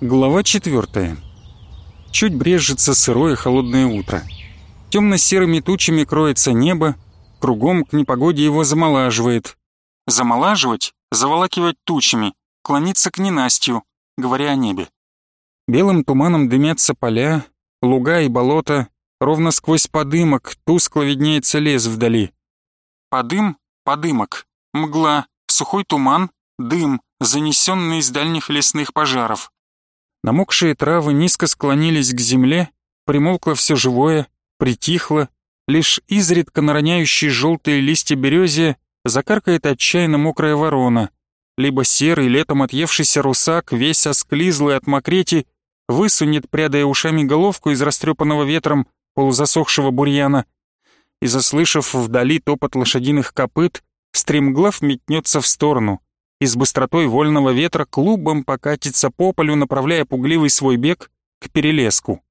Глава четвертая. Чуть брежется сырое холодное утро. Темно-серыми тучами кроется небо, кругом к непогоде его замолаживает. Замолаживать — заволакивать тучами, клониться к ненастью, говоря о небе. Белым туманом дымятся поля, луга и болота, ровно сквозь подымок тускло виднеется лес вдали. Подым — подымок, мгла, сухой туман, дым, занесенный из дальних лесных пожаров. Намокшие травы низко склонились к земле, примолкло все живое, притихло, лишь изредка на роняющие желтые листья березе закаркает отчаянно мокрая ворона, либо серый летом отъевшийся русак, весь осклизлый от мокрети, высунет, прядая ушами головку из растрепанного ветром полузасохшего бурьяна, и, заслышав вдали топот лошадиных копыт, стремглав метнется в сторону — и с быстротой вольного ветра клубом покатится по полю, направляя пугливый свой бег к перелеску.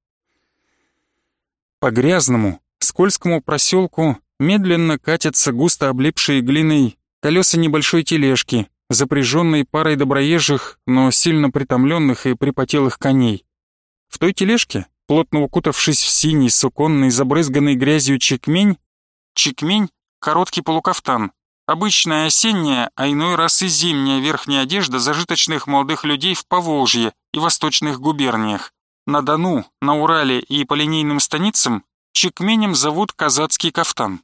По грязному, скользкому проселку медленно катятся густо облипшие глиной колеса небольшой тележки, запряженной парой доброезжих, но сильно притомленных и припотелых коней. В той тележке, плотно укутавшись в синий, суконный, забрызганный грязью чекмень, чекмень — короткий полукафтан, Обычная осенняя, а иной раз и зимняя верхняя одежда зажиточных молодых людей в Поволжье и восточных губерниях. На Дону, на Урале и по линейным станицам чекменем зовут казацкий кафтан.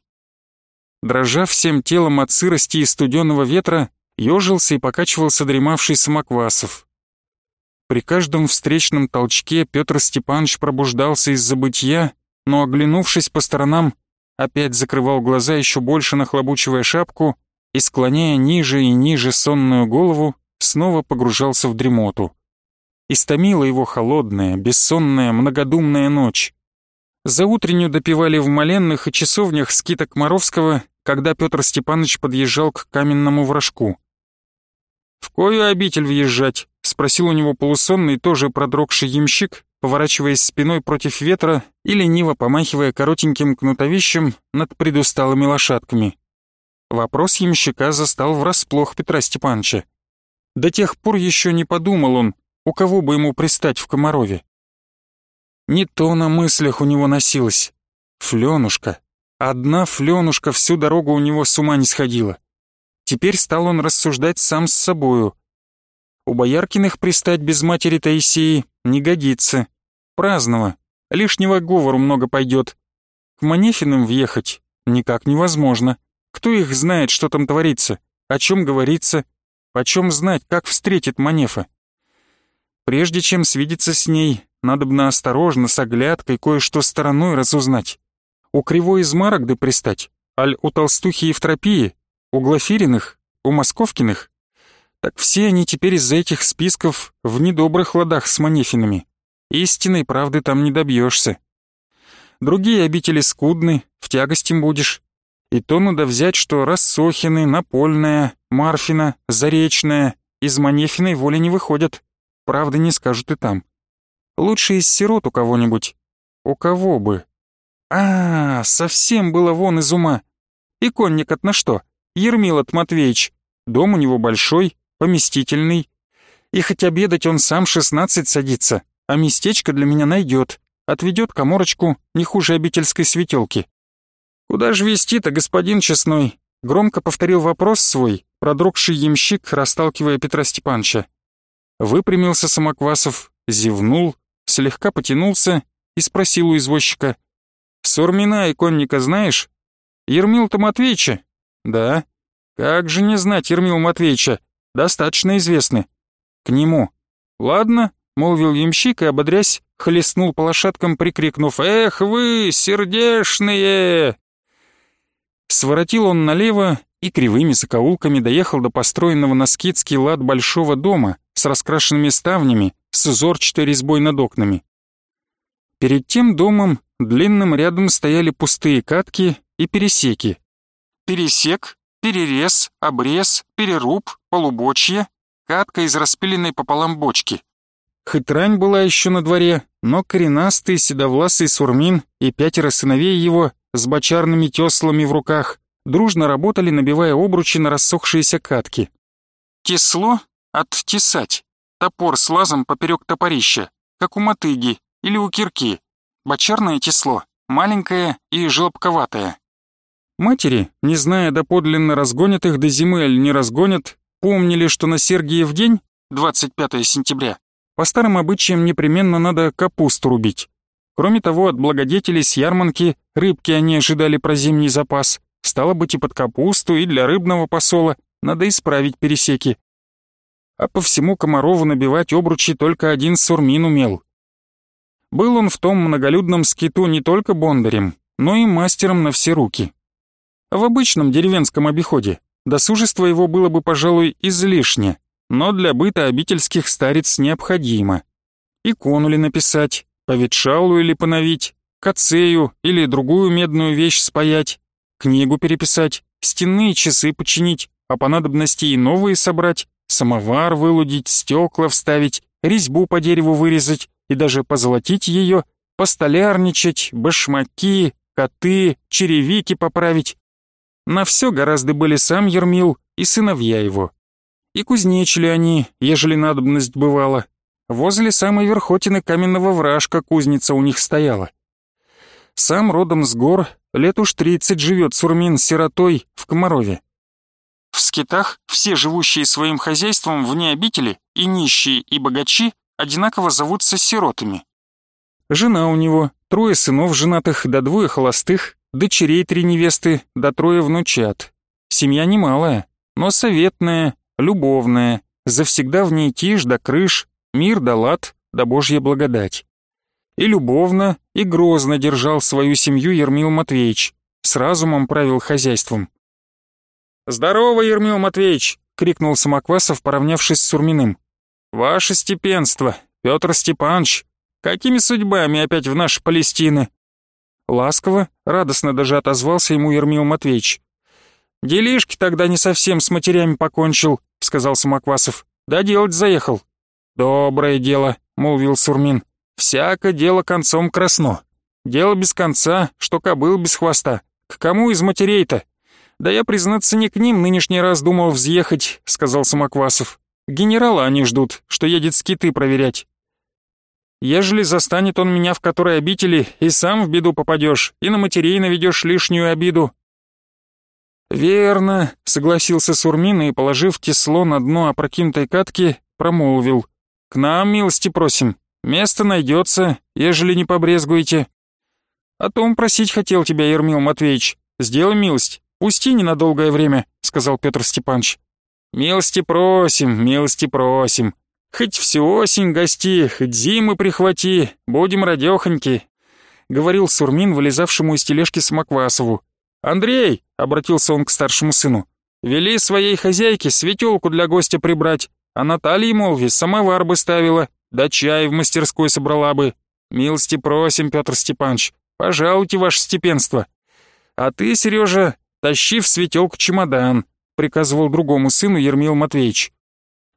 Дрожа всем телом от сырости и студенного ветра, ежился и покачивался дремавший Самоквасов. При каждом встречном толчке Петр Степанович пробуждался из забытья, но, оглянувшись по сторонам, опять закрывал глаза, еще больше нахлобучивая шапку и, склоняя ниже и ниже сонную голову, снова погружался в дремоту. Истомила его холодная, бессонная, многодумная ночь. За утреннюю допивали в моленных и часовнях скиток Моровского, когда Петр Степанович подъезжал к каменному вражку. «В кою обитель въезжать?» — спросил у него полусонный, тоже продрогший ямщик, поворачиваясь спиной против ветра и лениво помахивая коротеньким кнутовищем над предусталыми лошадками. Вопрос ямщика застал врасплох Петра Степановича. До тех пор еще не подумал он, у кого бы ему пристать в Комарове. Не то на мыслях у него носилось. Флёнушка. Одна Флёнушка всю дорогу у него с ума не сходила. Теперь стал он рассуждать сам с собою. У Бояркиных пристать без матери Таисии не годится. Праздного. Лишнего говору много пойдет. К Манефиным въехать никак невозможно. Кто их знает, что там творится, о чем говорится, почем знать, как встретит Манефа. Прежде чем свидеться с ней, надо бы на осторожно, с оглядкой, кое-что стороной разузнать. У Кривой из Марагды пристать, аль у Толстухи Евтропии, у Глафириных, у Московкиных, так все они теперь из-за этих списков в недобрых ладах с Манефинами. Истинной правды там не добьешься. Другие обители скудны, в тягости будешь. И то надо взять, что Рассохины, Напольная, Марфина, Заречная из Манефиной воли не выходят. Правды не скажут и там. Лучше из сирот у кого-нибудь. У кого бы? А, совсем было вон из ума. И конник от на что? Ермил от Матвеич. Дом у него большой, поместительный. И хоть обедать он сам шестнадцать садится, а местечко для меня найдет, отведет коморочку не хуже обительской светелки. «Куда же вести-то, господин честной?» Громко повторил вопрос свой, продрогший ямщик, расталкивая Петра Степановича. Выпрямился Самоквасов, зевнул, слегка потянулся и спросил у извозчика. «Сурмина и конника знаешь?» «Ермил-то Матвеича?» «Да». «Как же не знать Ермил Матвеича? Достаточно известны. К нему. Ладно, молвил ямщик и, ободрясь, хлестнул по лошадкам, прикрикнув «Эх вы, сердешные!» Своротил он налево и кривыми закоулками доехал до построенного на скидский лад большого дома с раскрашенными ставнями, с узорчатой резьбой над окнами. Перед тем домом длинным рядом стояли пустые катки и пересеки. Пересек перерез, обрез, переруб, полубочье, катка из распиленной пополам бочки. Хоть рань была еще на дворе, но коренастый седовласый сурмин и пятеро сыновей его с бочарными теслами в руках дружно работали, набивая обручи на рассохшиеся катки. Тесло — оттесать. топор с лазом поперек топорища, как у мотыги или у кирки. Бочарное тесло, маленькое и желобковатое. Матери, не зная доподлинно разгонят их до зимы или не разгонят, помнили, что на Сергиев день, 25 сентября, по старым обычаям непременно надо капусту рубить. Кроме того, от благодетелей с ярманки рыбки они ожидали про зимний запас. Стало быть, и под капусту, и для рыбного посола надо исправить пересеки. А по всему Комарову набивать обручи только один Сурмин умел. Был он в том многолюдном скиту не только бондарем, но и мастером на все руки. В обычном деревенском обиходе досужество его было бы, пожалуй, излишне, но для быта обительских старец необходимо. Икону ли написать, поветшалу или поновить, кацею или другую медную вещь спаять, книгу переписать, стенные часы починить, а по надобности и новые собрать, самовар вылудить, стекла вставить, резьбу по дереву вырезать и даже позолотить ее, постолярничать, башмаки, коты, черевики поправить. На все гораздо были сам Ермил и сыновья его. И кузнечили они, ежели надобность бывала. Возле самой верхотины каменного вражка кузница у них стояла. Сам родом с гор, лет уж тридцать живет Сурмин сиротой в Комарове. В скитах все живущие своим хозяйством вне обители, и нищие, и богачи, одинаково зовутся сиротами. Жена у него, трое сынов женатых, да двое холостых, дочерей три невесты, да трое внучат. Семья немалая, но советная, любовная, завсегда в ней тишь да крыш, мир да лад, да божья благодать. И любовно, и грозно держал свою семью Ермил Матвеевич, с разумом правил хозяйством. «Здорово, Ермил Матвеевич!» — крикнул Самоквасов, поравнявшись с Сурминым. «Ваше степенство, Петр Степанович, какими судьбами опять в наши Палестины?» Ласково, радостно даже отозвался ему Ермил Матвеевич. «Делишки тогда не совсем с матерями покончил», — сказал Самоквасов. «Да делать заехал». «Доброе дело», — молвил Сурмин. «Всяко дело концом красно. Дело без конца, что кобыл без хвоста. К кому из матерей-то?» «Да я, признаться, не к ним нынешний раз думал взъехать», — сказал Самоквасов. «Генерала они ждут, что едет скиты проверять. Ежели застанет он меня в которой обители, и сам в беду попадешь, и на матерей наведешь лишнюю обиду». «Верно», — согласился Сурмин и, положив кисло на дно опрокинутой катки, промолвил. «К нам милости просим. Место найдется, ежели не побрезгуете». «О том просить хотел тебя, Ермил Матвеевич. Сделай милость, пусти ненадолгое время», — сказал Петр Степанович. «Милости просим, милости просим», Хоть всю осень гости, хоть зимы прихвати, будем радёхоньки», — говорил Сурмин, вылезавшему из тележки Самоквасову. «Андрей», — обратился он к старшему сыну, — «вели своей хозяйке светелку для гостя прибрать, а Наталье, молви, самовар бы ставила, да чай в мастерской собрала бы. Милости просим, Петр Степанович, пожалуйте, ваше степенство. А ты, Сережа, тащи в светелку чемодан», — приказывал другому сыну Ермил Матвеевич.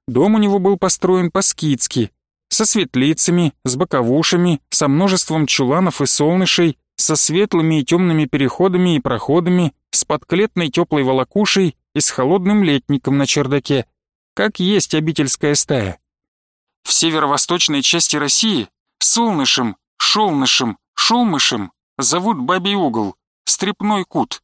Дом у него был построен по-скидски, со светлицами, с боковушами, со множеством чуланов и солнышей, со светлыми и темными переходами и проходами, с подклетной теплой волокушей и с холодным летником на чердаке, как есть обительская стая. В северо-восточной части России солнышем, шелнышем, шелмышем зовут бабий угол, стрепной кут,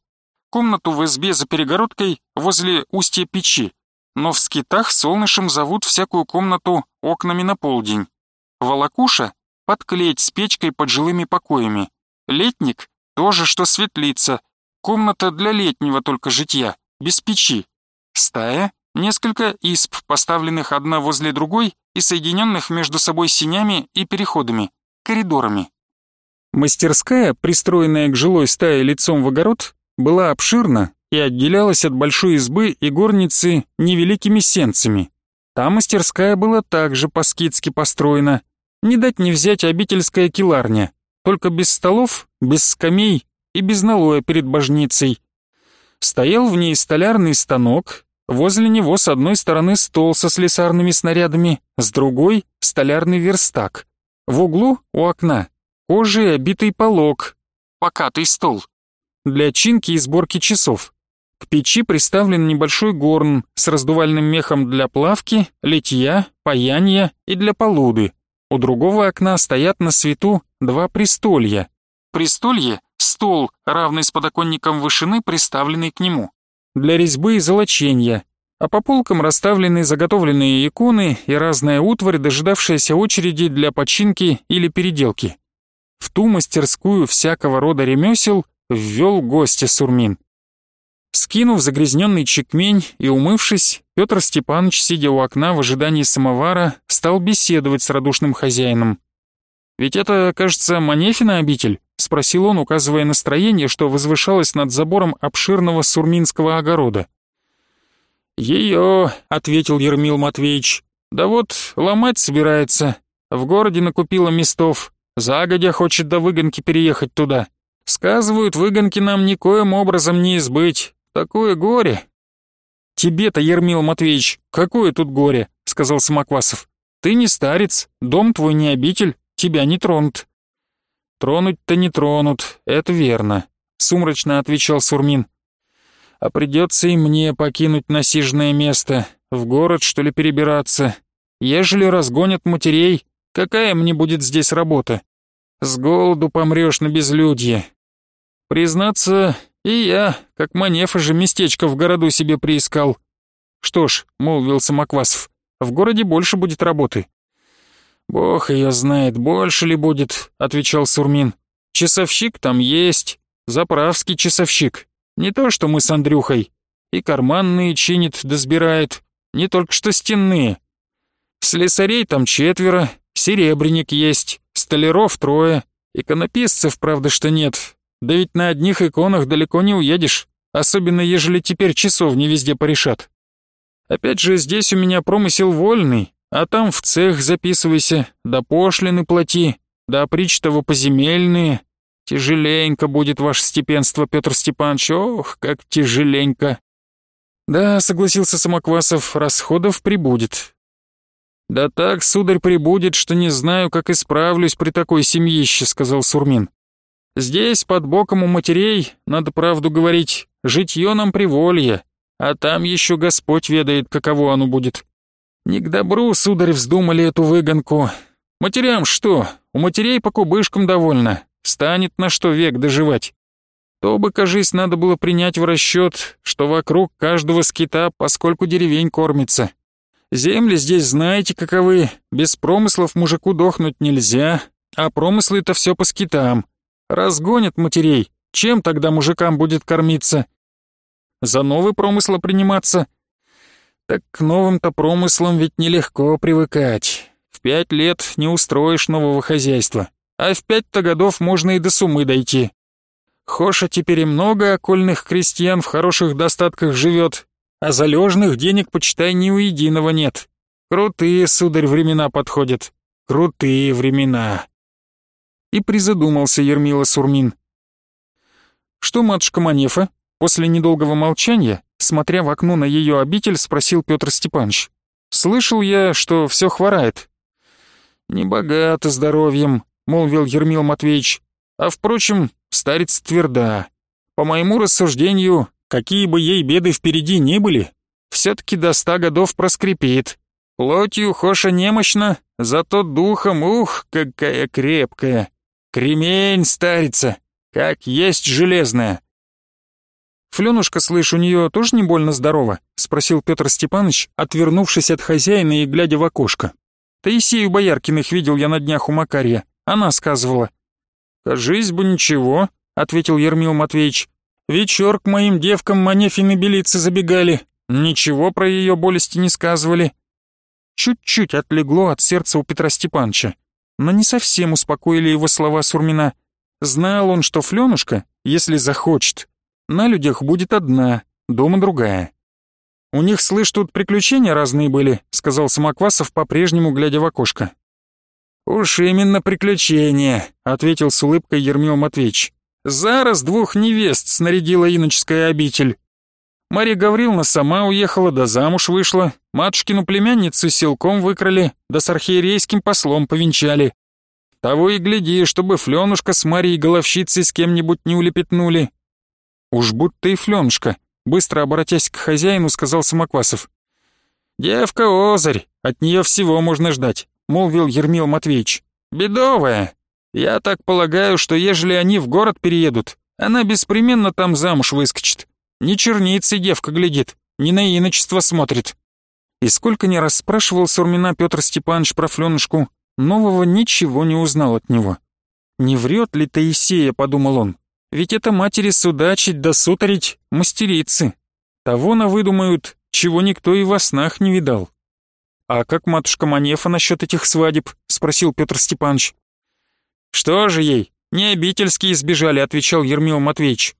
комнату в избе за перегородкой возле устья печи, но в скитах солнышем зовут всякую комнату окнами на полдень. Волокуша — подклеить с печкой под жилыми покоями. Летник — тоже что светлица, комната для летнего только житья, без печи. Стая — несколько исп, поставленных одна возле другой и соединенных между собой синями и переходами, коридорами. Мастерская, пристроенная к жилой стае лицом в огород, была обширна и отделялась от большой избы и горницы невеликими сенцами. Та мастерская была также по-скидски построена. Не дать не взять обительская киларня, только без столов, без скамей и без налоя перед божницей. Стоял в ней столярный станок, возле него с одной стороны стол со слесарными снарядами, с другой — столярный верстак. В углу у окна кожей обитый полог, покатый стол, для чинки и сборки часов. К печи приставлен небольшой горн с раздувальным мехом для плавки, литья, паянья и для полуды. У другого окна стоят на свету два престолья. Престолье — стол, равный с подоконником вышины, приставленный к нему. Для резьбы и золочения, а по полкам расставлены заготовленные иконы и разная утварь, дожидавшаяся очереди для починки или переделки. В ту мастерскую всякого рода ремесел ввел гостя Сурмин. Скинув загрязненный чекмень и умывшись, Петр Степанович, сидя у окна в ожидании самовара, стал беседовать с радушным хозяином. «Ведь это, кажется, Манефина обитель?» — спросил он, указывая настроение, что возвышалось над забором обширного сурминского огорода. «Ее», — ответил Ермил Матвеевич, — «да вот ломать собирается. В городе накупила местов, загодя хочет до выгонки переехать туда. Сказывают, выгонки нам никоим образом не избыть, такое горе». «Тебе-то, Ермил Матвеевич, какое тут горе?» — сказал Самоквасов. «Ты не старец, дом твой не обитель, тебя не тронут». «Тронуть-то не тронут, это верно», — сумрачно отвечал Сурмин а придется и мне покинуть насиженное место, в город, что ли, перебираться. Ежели разгонят матерей, какая мне будет здесь работа? С голоду помрешь на безлюдье. Признаться, и я, как манефа же, местечко в городу себе приискал. Что ж, молвил Самоквасов, в городе больше будет работы. Бог ее знает, больше ли будет, отвечал Сурмин. Часовщик там есть, заправский часовщик, не то, что мы с Андрюхой. И карманные чинит да сбирает, не только что стенные. Слесарей там четверо, серебряник есть, столяров трое, иконописцев, правда, что нет. Да ведь на одних иконах далеко не уедешь, особенно ежели теперь часов не везде порешат. Опять же, здесь у меня промысел вольный, а там в цех записывайся, да пошлины плати, да опричтово поземельные, Тяжеленько будет ваше степенство, Петр Степанович, ох, как тяжеленько. Да, согласился Самоквасов, расходов прибудет. Да так, сударь, прибудет, что не знаю, как исправлюсь при такой семьище, сказал Сурмин. Здесь, под боком у матерей, надо правду говорить, житье нам приволье, а там еще Господь ведает, каково оно будет. Не к добру, сударь, вздумали эту выгонку. Матерям что, у матерей по кубышкам довольно, станет на что век доживать. То бы, кажись, надо было принять в расчет, что вокруг каждого скита поскольку деревень кормится. Земли здесь знаете каковы, без промыслов мужику дохнуть нельзя, а промыслы-то все по скитам. Разгонят матерей, чем тогда мужикам будет кормиться? За новый промысл приниматься? Так к новым-то промыслам ведь нелегко привыкать. В пять лет не устроишь нового хозяйства а в пять-то годов можно и до сумы дойти. Хоша теперь и много окольных крестьян в хороших достатках живет, а залежных денег, почитай, ни у единого нет. Крутые, сударь, времена подходят. Крутые времена. И призадумался Ермила Сурмин. Что матушка Манефа? После недолгого молчания, смотря в окно на ее обитель, спросил Петр Степанович. Слышал я, что все хворает. Небогато здоровьем, — молвил Ермил Матвеевич. «А впрочем, старец тверда. По моему рассуждению, какие бы ей беды впереди ни были, все-таки до ста годов проскрипит. Плотью Хоша немощна, зато духом, ух, какая крепкая. Кремень, старица, как есть железная». «Флёнушка, слышь, у нее тоже не больно здорова?» — спросил Петр Степанович, отвернувшись от хозяина и глядя в окошко. «Таисею Бояркиных видел я на днях у Макария. Она сказывала. «Кажись бы ничего», — ответил Ермил Матвеевич. «Вечер к моим девкам Манефины белицы забегали. Ничего про ее болести не сказывали». Чуть-чуть отлегло от сердца у Петра Степановича, но не совсем успокоили его слова Сурмина. Знал он, что Флёнушка, если захочет, на людях будет одна, дома другая. «У них, слышь, тут приключения разные были», — сказал Самоквасов, по-прежнему глядя в окошко. «Уж именно приключения», — ответил с улыбкой Ермил Матвеевич. «Зараз двух невест снарядила иноческая обитель. Мария Гавриловна сама уехала, да замуж вышла, матушкину племянницу силком выкрали, да с архиерейским послом повенчали. Того и гляди, чтобы Флёнушка с Марией Головщицей с кем-нибудь не улепетнули». «Уж будто и Флёнушка», быстро обратясь к хозяину, сказал Самоквасов. «Девка озарь, от нее всего можно ждать», — молвил Ермил Матвеевич. «Бедовая. Я так полагаю, что ежели они в город переедут, она беспременно там замуж выскочит. Не черницы девка глядит, не на иночество смотрит». И сколько ни раз спрашивал Сурмина Петр Степанович про Фленушку, нового ничего не узнал от него. «Не врет ли Таисея?» — подумал он. «Ведь это матери судачить да сутарить мастерицы. Того навыдумают, чего никто и во снах не видал». «А как матушка Манефа насчет этих свадеб?» — спросил Петр Степанович. «Что же ей, не обительские сбежали», — отвечал Ермил Матвеевич.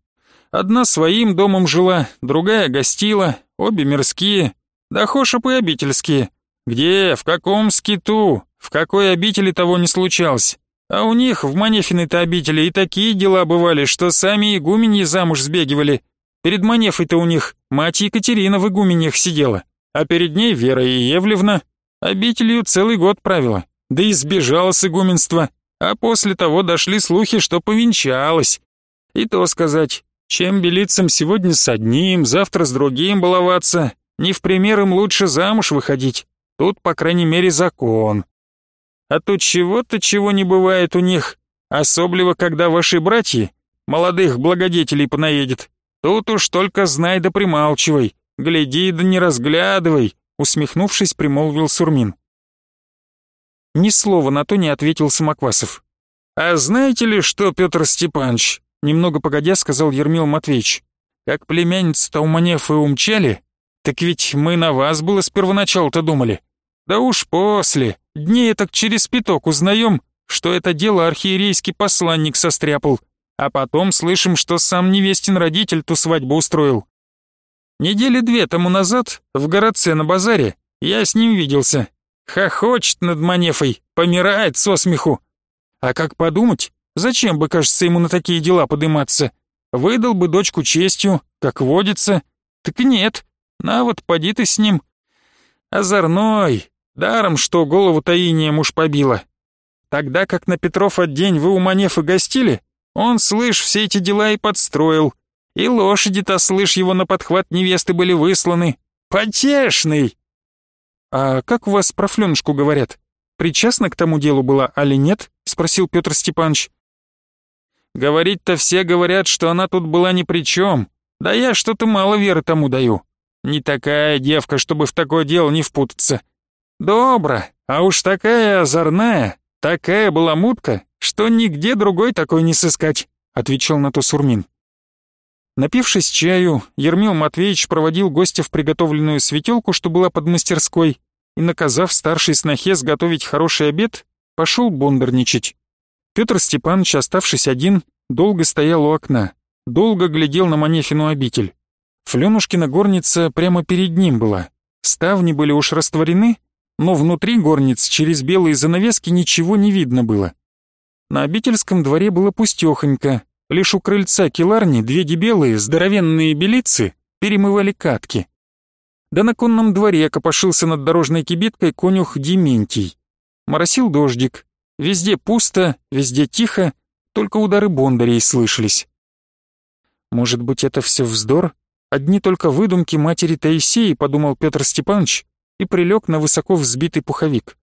«Одна своим домом жила, другая гостила, обе мирские, да хошап и обительские. Где, в каком скиту, в какой обители того не случалось? А у них в Манефиной-то обители и такие дела бывали, что сами игуменьи замуж сбегивали. Перед Манефой-то у них мать Екатерина в игуменьях сидела, а перед ней Вера Иевлевна. Обителью целый год правила, да и сбежала с игуменства, а после того дошли слухи, что повенчалась. И то сказать, чем белицам сегодня с одним, завтра с другим баловаться, не в пример им лучше замуж выходить. Тут, по крайней мере, закон. А тут чего-то, чего не бывает у них, особливо, когда ваши братья, молодых благодетелей понаедет. Тут уж только знай да прималчивай, гляди да не разглядывай, усмехнувшись, примолвил Сурмин. Ни слова на то не ответил Самоквасов. «А знаете ли что, Петр Степанович?» Немного погодя сказал Ермил Матвеевич. «Как племянница-то у Манефы умчали, так ведь мы на вас было с первоначала-то думали. Да уж после, дней так через пяток узнаем, что это дело архиерейский посланник состряпал, а потом слышим, что сам невестин родитель ту свадьбу устроил. Недели две тому назад в городце на базаре я с ним виделся. Хохочет над Манефой, помирает со смеху. А как подумать, зачем бы, кажется, ему на такие дела подыматься? Выдал бы дочку честью, как водится. Так нет, на вот поди ты с ним. Озорной, Даром, что голову таиния муж побила. Тогда как на Петров день вы у Манефы гостили, он, слышь, все эти дела и подстроил. И лошади-то, слышь, его на подхват невесты были высланы. Потешный!» «А как у вас про Флёнушку говорят? Причастна к тому делу была, али нет?» — спросил Петр Степанович. «Говорить-то все говорят, что она тут была ни при чем. Да я что-то мало веры тому даю. Не такая девка, чтобы в такое дело не впутаться. Добро, а уж такая озорная, такая была мутка, что нигде другой такой не сыскать», — отвечал на то Сурмин. Напившись чаю, Ермил Матвеевич проводил гостя в приготовленную светелку, что была под мастерской, и, наказав старшей снохе сготовить хороший обед, пошел бондарничать. Петр Степанович, оставшись один, долго стоял у окна, долго глядел на Манефину обитель. Флёнушкина горница прямо перед ним была. Ставни были уж растворены, но внутри горниц через белые занавески ничего не видно было. На обительском дворе было пустёхонько, лишь у крыльца киларни две дебелые, здоровенные белицы перемывали катки. Да на конном дворе копошился над дорожной кибиткой конюх Дементий. Моросил дождик, везде пусто, везде тихо, только удары бондарей слышались. Может быть, это все вздор? Одни только выдумки матери Таисеи, подумал Петр Степанович, и прилег на высоко взбитый пуховик.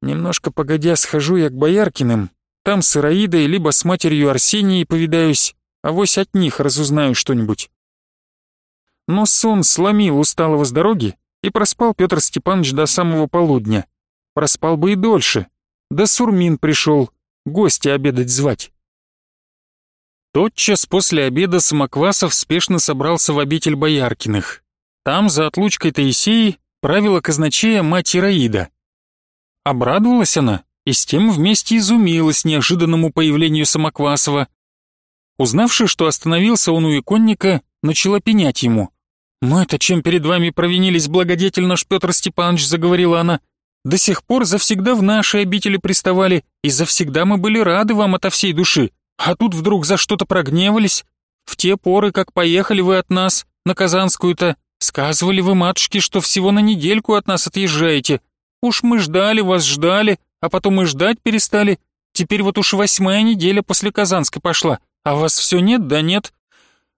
Немножко погодя схожу я к Бояркиным, там с Ираидой либо с матерью Арсенией повидаюсь, а вось от них разузнаю что-нибудь. Но сон сломил усталого с дороги, и проспал Петр Степанович до самого полудня. Проспал бы и дольше. Да Сурмин пришел, гостя обедать звать. Тотчас после обеда Самоквасов спешно собрался в обитель Бояркиных. Там, за отлучкой Таисеи, правила казначея мать Ираида. Обрадовалась она и с тем вместе изумилась неожиданному появлению Самоквасова. Узнавши, что остановился он у иконника, начала пенять ему. «Мы-то чем перед вами провинились, благодетель наш Петр Степанович», — заговорила она. «До сих пор завсегда в наши обители приставали, и завсегда мы были рады вам ото всей души, а тут вдруг за что-то прогневались. В те поры, как поехали вы от нас, на Казанскую-то, Сказывали вы, матушке, что всего на недельку от нас отъезжаете. Уж мы ждали вас, ждали, а потом и ждать перестали. Теперь вот уж восьмая неделя после Казанской пошла, а вас все нет да нет.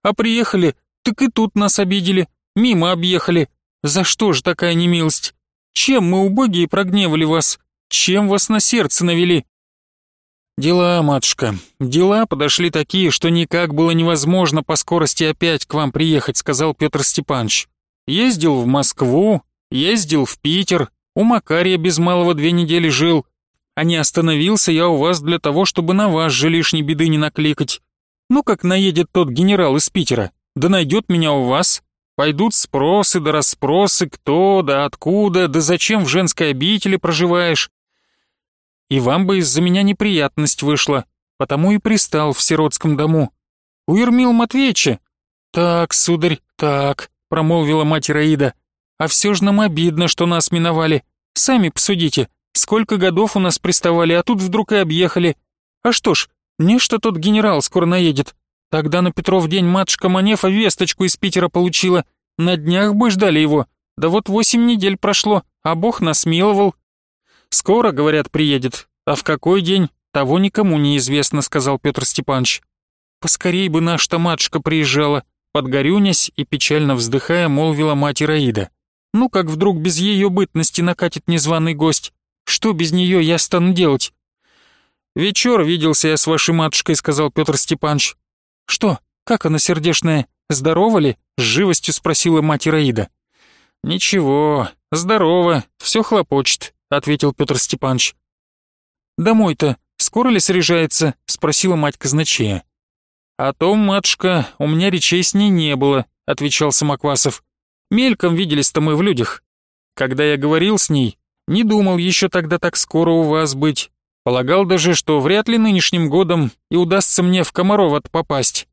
А приехали, Так и тут нас обидели, мимо объехали. За что же такая немилость? Чем мы, убогие, прогневали вас? Чем вас на сердце навели?» «Дела, матушка, дела подошли такие, что никак было невозможно по скорости опять к вам приехать», сказал Петр Степанович. «Ездил в Москву, ездил в Питер, у Макария без малого две недели жил, а не остановился я у вас для того, чтобы на вас же лишней беды не накликать. Ну как наедет тот генерал из Питера, да найдет меня у вас, пойдут спросы да расспросы, кто да откуда, да зачем в женской обители проживаешь. И вам бы из-за меня неприятность вышла, потому и пристал в сиротском дому. У Ермила Матвеевича? Так, сударь, так, промолвила мать Раида. А все же нам обидно, что нас миновали. Сами посудите, сколько годов у нас приставали, а тут вдруг и объехали. А что ж, не что тот генерал скоро наедет. Тогда на Петров день матушка Манефа весточку из Питера получила. На днях бы ждали его. Да вот восемь недель прошло, а Бог нас миловал. Скоро, говорят, приедет. А в какой день, того никому не известно, сказал Петр Степанович. Поскорей бы наша матушка приезжала, подгорюнясь и печально вздыхая, молвила мать Ираида. Ну как вдруг без ее бытности накатит незваный гость? Что без нее я стану делать? Вечер виделся я с вашей матушкой, сказал Петр Степанович. Что, как она сердешная, здорова ли? С живостью спросила мать Ираида. Ничего, здорово, все хлопочет, ответил Петр Степанович. «Домой-то скоро ли срежается?» — спросила мать казначея. «О том, матушка, у меня речей с ней не было», — отвечал Самоквасов. «Мельком виделись-то мы в людях. Когда я говорил с ней, не думал еще тогда так скоро у вас быть. Полагал даже, что вряд ли нынешним годом и удастся мне в Комаров попасть.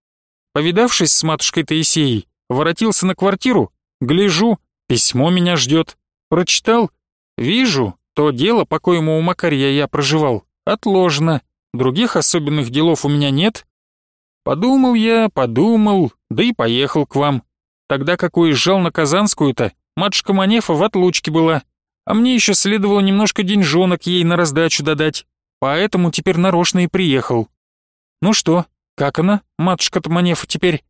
Повидавшись с матушкой Таисеей, воротился на квартиру, гляжу, письмо меня ждет. Прочитал, вижу, то дело, по коему у Макария я проживал, отложено. Других особенных делов у меня нет. Подумал я, подумал, да и поехал к вам. Тогда как уезжал на Казанскую-то, матушка Манефа в отлучке была, а мне еще следовало немножко деньжонок ей на раздачу додать, поэтому теперь нарочно и приехал. Ну что, как она, матушка-то Манефа, теперь?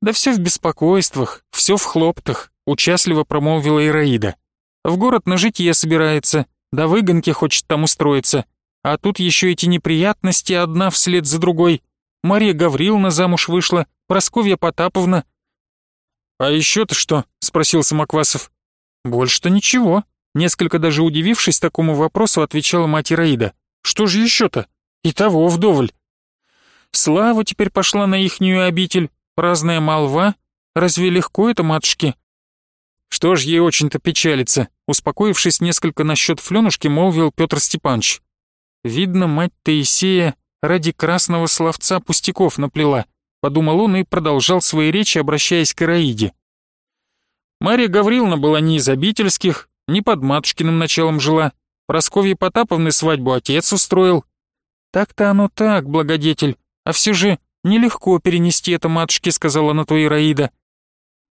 Да все в беспокойствах, все в хлоптах, участливо промолвила Ираида. В город на житье собирается, да выгонки хочет там устроиться. А тут еще эти неприятности одна вслед за другой. Мария Гавриловна замуж вышла, Просковья Потаповна. «А еще-то что?» — спросил Самоквасов. «Больше-то ничего», — несколько даже удивившись такому вопросу, отвечала мать Ираида. «Что же еще-то? И того вдоволь». Слава теперь пошла на ихнюю обитель, праздная молва. Разве легко это, матушки? Что ж ей очень-то печалиться, успокоившись несколько насчет Фленушки, молвил Петр Степанович. Видно, мать Таисея ради красного словца пустяков наплела, подумал он и продолжал свои речи, обращаясь к Ираиде. Мария Гавриловна была не из обительских, не под матушкиным началом жила. Просковье Потаповны свадьбу отец устроил. Так-то оно так, благодетель, а все же нелегко перенести это матушке, сказала на то Ираида.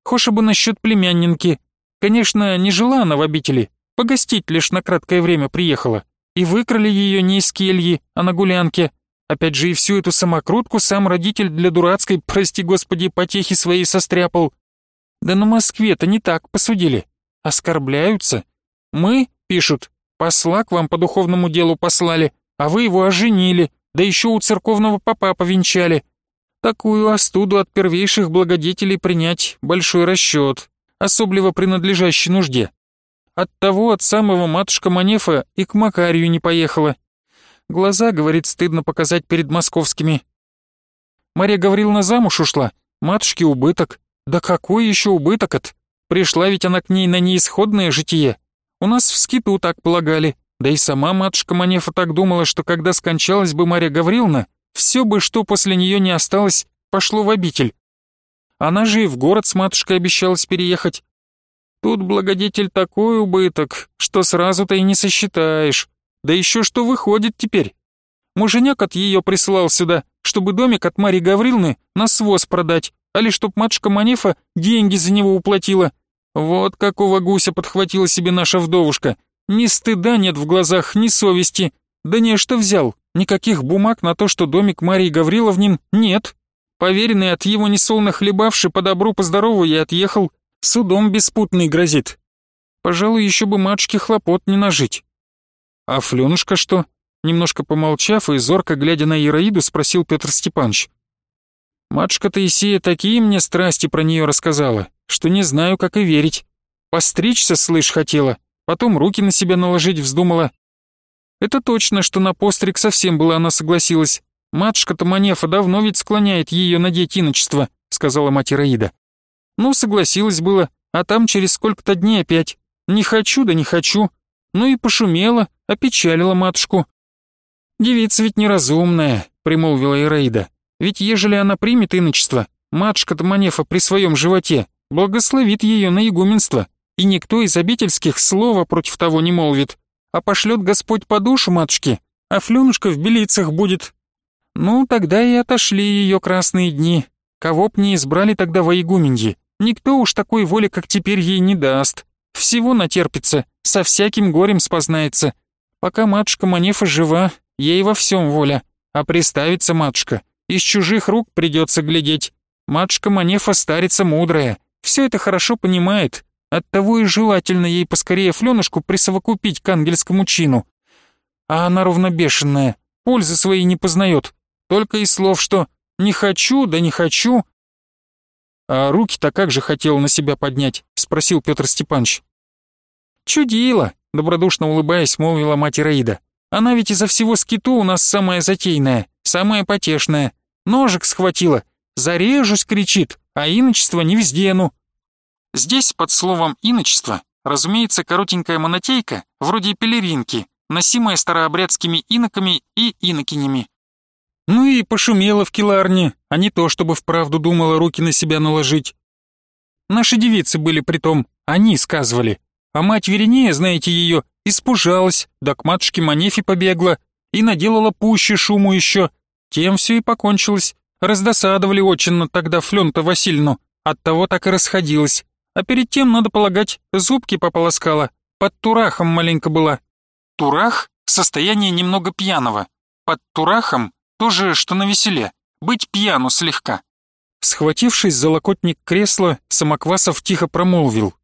Хоша бы насчет племяннинки, Конечно, не жила она в обители, погостить лишь на краткое время приехала. И выкрали ее не из кельи, а на гулянке. Опять же и всю эту самокрутку сам родитель для дурацкой, прости господи, потехи своей состряпал. Да на Москве-то не так посудили. Оскорбляются. Мы, пишут, посла к вам по духовному делу послали, а вы его оженили, да еще у церковного попа повенчали. Такую остуду от первейших благодетелей принять большой расчет особливо принадлежащей нужде. Оттого от самого матушка Манефа и к Макарию не поехала. Глаза, говорит, стыдно показать перед московскими. Мария Гавриловна замуж ушла, матушке убыток. Да какой еще убыток от? Пришла ведь она к ней на неисходное житие. У нас в скиту так полагали, да и сама матушка Манефа так думала, что когда скончалась бы Мария Гавриловна, все бы, что после нее не осталось, пошло в обитель. Она же и в город с матушкой обещалась переехать. Тут благодетель такой убыток, что сразу-то и не сосчитаешь. Да еще что выходит теперь? Муженек от ее прислал сюда, чтобы домик от Марьи Гаврилны на своз продать, а ли чтоб матушка Манефа деньги за него уплатила. Вот какого гуся подхватила себе наша вдовушка. Ни стыда нет в глазах, ни совести. Да не что взял, никаких бумаг на то, что домик Марии Гавриловнин нет. Поверенный от его несолно хлебавший по добру, по здорову я отъехал, судом беспутный грозит. Пожалуй, еще бы матушке хлопот не нажить. А Фленушка что? Немножко помолчав и зорко глядя на Ираиду, спросил Петр Степанович. Матушка Таисия такие мне страсти про нее рассказала, что не знаю, как и верить. Постричься, слышь, хотела, потом руки на себя наложить вздумала. Это точно, что на постриг совсем была она согласилась. Матушка-то Манефа давно ведь склоняет ее надеть иночество, сказала мать Ираида. Ну, согласилась было, а там через сколько-то дней опять. Не хочу, да не хочу. Ну и пошумела, опечалила матушку. «Девица ведь неразумная», — примолвила Ираида. «Ведь ежели она примет иночество, матушка-то Манефа при своем животе благословит ее на игуменство, и никто из обительских слова против того не молвит, а пошлет Господь по душу матушки, а Фленушка в белицах будет. Ну, тогда и отошли ее красные дни. Кого б не избрали тогда во игуменьи, никто уж такой воли, как теперь ей не даст. Всего натерпится, со всяким горем спознается. Пока матушка Манефа жива, ей во всем воля. А приставится матушка, из чужих рук придется глядеть. Матушка Манефа старица мудрая, все это хорошо понимает. Оттого и желательно ей поскорее Фленушку присовокупить к ангельскому чину. А она ровно бешеная, пользы своей не познает. Только и слов, что «не хочу, да не хочу». «А руки-то как же хотел на себя поднять?» — спросил Петр Степанович. «Чудила», — добродушно улыбаясь, молвила мать Ираида. «Она ведь изо всего скиту у нас самая затейная, самая потешная. Ножик схватила. Зарежусь, кричит, а иночество не вздену». Здесь под словом «иночество» разумеется коротенькая монотейка, вроде пелеринки, носимая старообрядскими иноками и инокинями. Ну и пошумела в киларне, а не то, чтобы вправду думала руки на себя наложить. Наши девицы были при том, они сказывали, а мать Веринея, знаете ее, испужалась, да к матушке Манефе побегла и наделала пуще шуму еще. Тем все и покончилось. Раздосадовали очень тогда Флён-то Васильевну, оттого так и расходилась. А перед тем, надо полагать, зубки пополоскала, под турахом маленько была. Турах — состояние немного пьяного. Под турахом — то же, что на веселе, быть пьяну слегка. Схватившись за локотник кресла, Самоквасов тихо промолвил.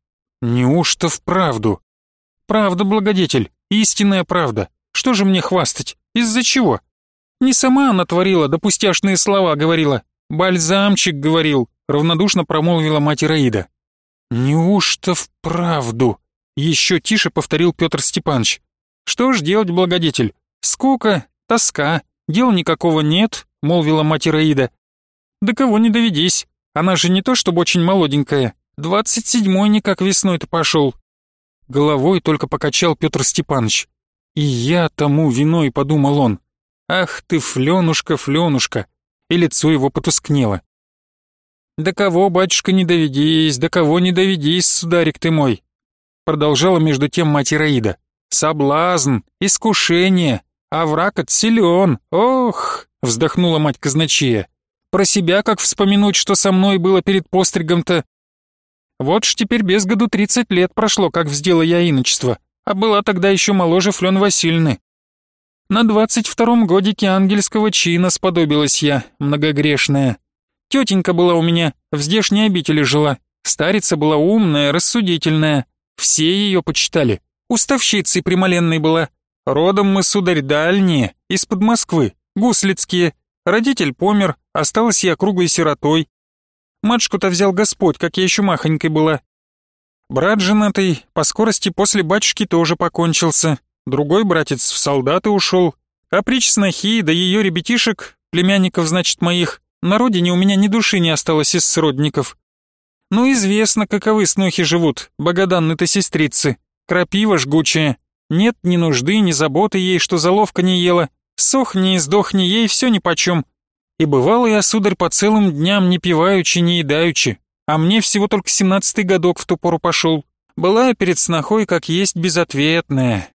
Неужто вправду? Правда, благодетель, истинная правда. Что же мне хвастать? Из-за чего? Не сама она творила, да пустяшные слова говорила. Бальзамчик говорил, равнодушно промолвила мать Ираида. Неужто вправду? Еще тише повторил Петр Степанович. Что ж делать, благодетель? Скука, тоска, дел никакого нет, молвила мать Ираида. Да кого не доведись, она же не то чтобы очень молоденькая, Двадцать седьмой никак весной-то пошел. Головой только покачал Петр Степанович. И я тому виной, подумал он. Ах ты, Фленушка, Фленушка. И лицо его потускнело. «Да кого, батюшка, не доведись, да кого не доведись, сударик ты мой!» Продолжала между тем мать Ираида. «Соблазн, искушение, а враг от ох!» Вздохнула мать казначея. «Про себя как вспомянуть, что со мной было перед постригом-то, вот ж теперь без году тридцать лет прошло, как вздела я иночество, а была тогда еще моложе Флен Васильны. На двадцать втором годике ангельского чина сподобилась я, многогрешная. Тетенька была у меня, в здешней обители жила. Старица была умная, рассудительная. Все ее почитали. Уставщицей примоленной была. Родом мы, сударь, дальние, из-под Москвы, гуслицкие. Родитель помер, осталась я круглой сиротой. Матушку-то взял Господь, как я еще махонькой была. Брат женатый по скорости после батюшки тоже покончился. Другой братец в солдаты ушел. А прич снохи, да ее ребятишек, племянников, значит, моих, на родине у меня ни души не осталось из сродников. Ну, известно, каковы снохи живут, богоданны-то сестрицы. Крапива жгучая. Нет ни нужды, ни заботы ей, что заловка не ела. Сохни и сдохни ей, все нипочем. И бывало я, сударь, по целым дням не пиваючи, не едаючи, а мне всего только семнадцатый годок в ту пору пошел. Была я перед снохой, как есть, безответная.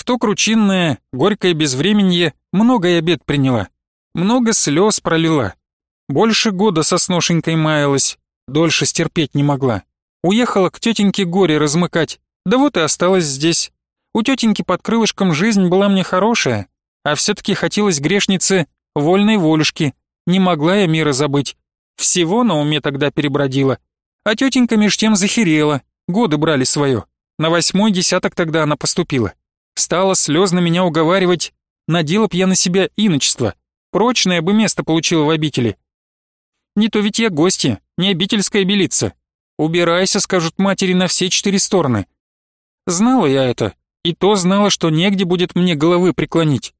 В то кручинное, горькое безвременье многое обед приняла. Много слез пролила. Больше года со сношенькой маялась, дольше стерпеть не могла. Уехала к тетеньке горе размыкать, да вот и осталась здесь. У тетеньки под крылышком жизнь была мне хорошая, а все-таки хотелось грешнице вольной волюшки, Не могла я мира забыть. Всего на уме тогда перебродила. А тетенька меж тем захерела, годы брали свое. На восьмой десяток тогда она поступила. Стала слезно меня уговаривать, надела б я на себя иночество. Прочное бы место получила в обители. Не то ведь я гостья, не обительская белица. Убирайся, скажут матери, на все четыре стороны. Знала я это, и то знала, что негде будет мне головы преклонить.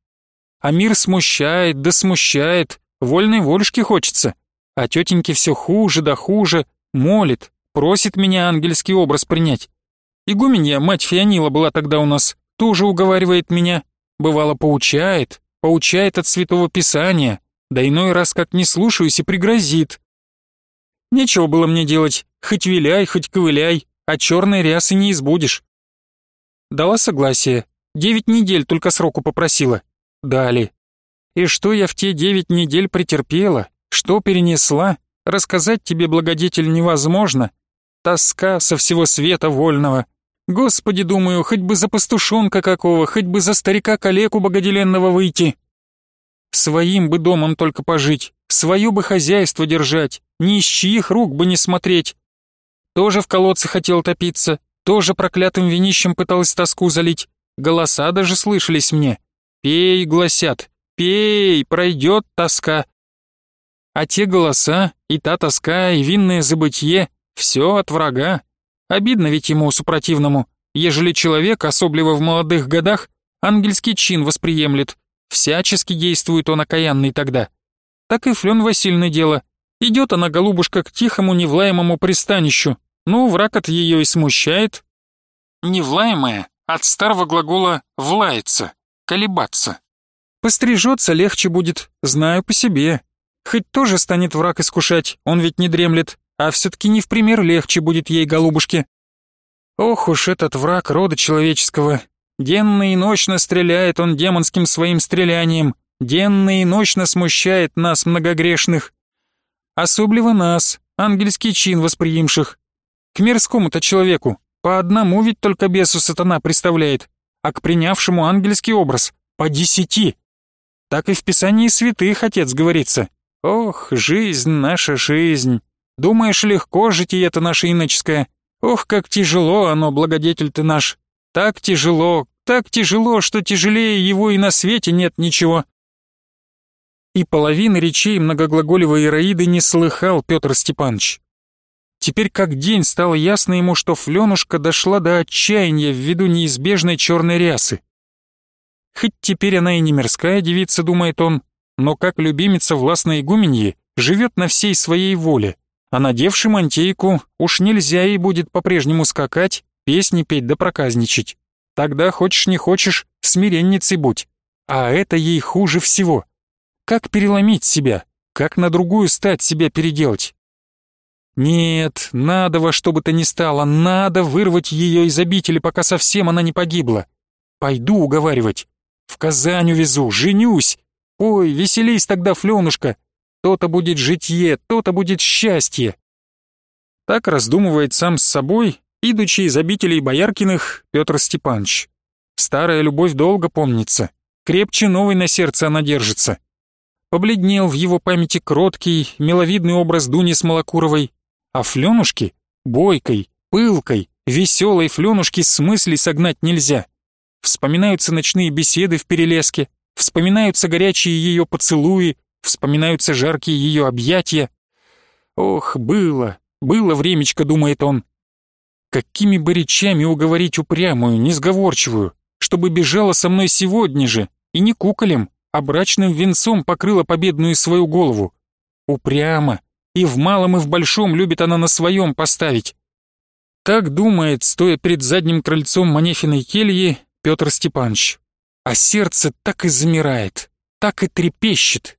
А мир смущает, да смущает, вольной волюшки хочется. А тетеньке все хуже да хуже, молит, просит меня ангельский образ принять. Игуменья, мать Фионила была тогда у нас, тоже уговаривает меня, бывало поучает, поучает от Святого Писания, да иной раз как не слушаюсь и пригрозит. Нечего было мне делать, хоть виляй, хоть ковыляй, а черной рясы не избудешь. Дала согласие, девять недель только сроку попросила. Дали. И что я в те девять недель претерпела, что перенесла, рассказать тебе, благодетель, невозможно. Тоска со всего света вольного. Господи, думаю, хоть бы за пастушонка какого, хоть бы за старика-калеку богоделенного выйти. Своим бы домом только пожить, свое бы хозяйство держать, ни из чьих рук бы не смотреть. Тоже в колодце хотел топиться, тоже проклятым винищем пыталась тоску залить. Голоса даже слышались мне. «Пей», — гласят, «пей, пройдет тоска». А те голоса, и та тоска, и винное забытье — все от врага. Обидно ведь ему супротивному, ежели человек, особливо в молодых годах, ангельский чин восприемлет, Всячески действует он окаянный тогда. Так и Флён Васильевна дело. Идет она, голубушка, к тихому невлаемому пристанищу. Ну, враг от ее и смущает. Невлаемая от старого глагола «влается», «колебаться». Пострижется легче будет, знаю по себе. Хоть тоже станет враг искушать, он ведь не дремлет, а все-таки не в пример легче будет ей, голубушке. Ох уж этот враг рода человеческого, Денно и ночно стреляет он демонским своим стрелянием, денно и ночно смущает нас, многогрешных. Особливо нас, ангельский чин восприимших. К мирскому-то человеку по одному ведь только бесу сатана представляет, а к принявшему ангельский образ по десяти. Так и в Писании святых, отец, говорится. Ох, жизнь наша жизнь. Думаешь, легко житие-то наше иноческое? Ох, как тяжело оно, благодетель ты наш. Так тяжело, так тяжело, что тяжелее его и на свете нет ничего. И половины речей многоглаголевой Ираиды не слыхал Петр Степанович. Теперь как день стало ясно ему, что Флёнушка дошла до отчаяния ввиду неизбежной черной рясы. Хоть теперь она и не мирская девица, думает он, но как любимица властной игуменьи живет на всей своей воле, а надевши мантейку уж нельзя ей будет по-прежнему скакать, песни петь да проказничать. Тогда, хочешь не хочешь, смиренницей будь. А это ей хуже всего. Как переломить себя? Как на другую стать себя переделать? Нет, надо во что бы то ни стало, надо вырвать ее из обители, пока совсем она не погибла. Пойду уговаривать. В Казань увезу, женюсь. Ой, веселись тогда, Флёнушка. То-то будет житье, то-то будет счастье. Так раздумывает сам с собой идучи из обителей Бояркиных Петр Степанович. Старая любовь долго помнится, крепче новой на сердце она держится. Побледнел в его памяти кроткий, миловидный образ Дуни Смолокуровой, а Флёнушки — бойкой, пылкой, веселой Флёнушки с мыслей согнать нельзя. Вспоминаются ночные беседы в перелеске, вспоминаются горячие ее поцелуи, вспоминаются жаркие ее объятия. Ох, было, было времечко, думает он, Какими бы речами уговорить упрямую, несговорчивую, чтобы бежала со мной сегодня же, и не куколем, а брачным венцом покрыла победную свою голову. Упрямо, и в малом, и в большом любит она на своем поставить. Так думает, стоя перед задним крыльцом Манефиной кельи, Петр Степанович. А сердце так и замирает, так и трепещет,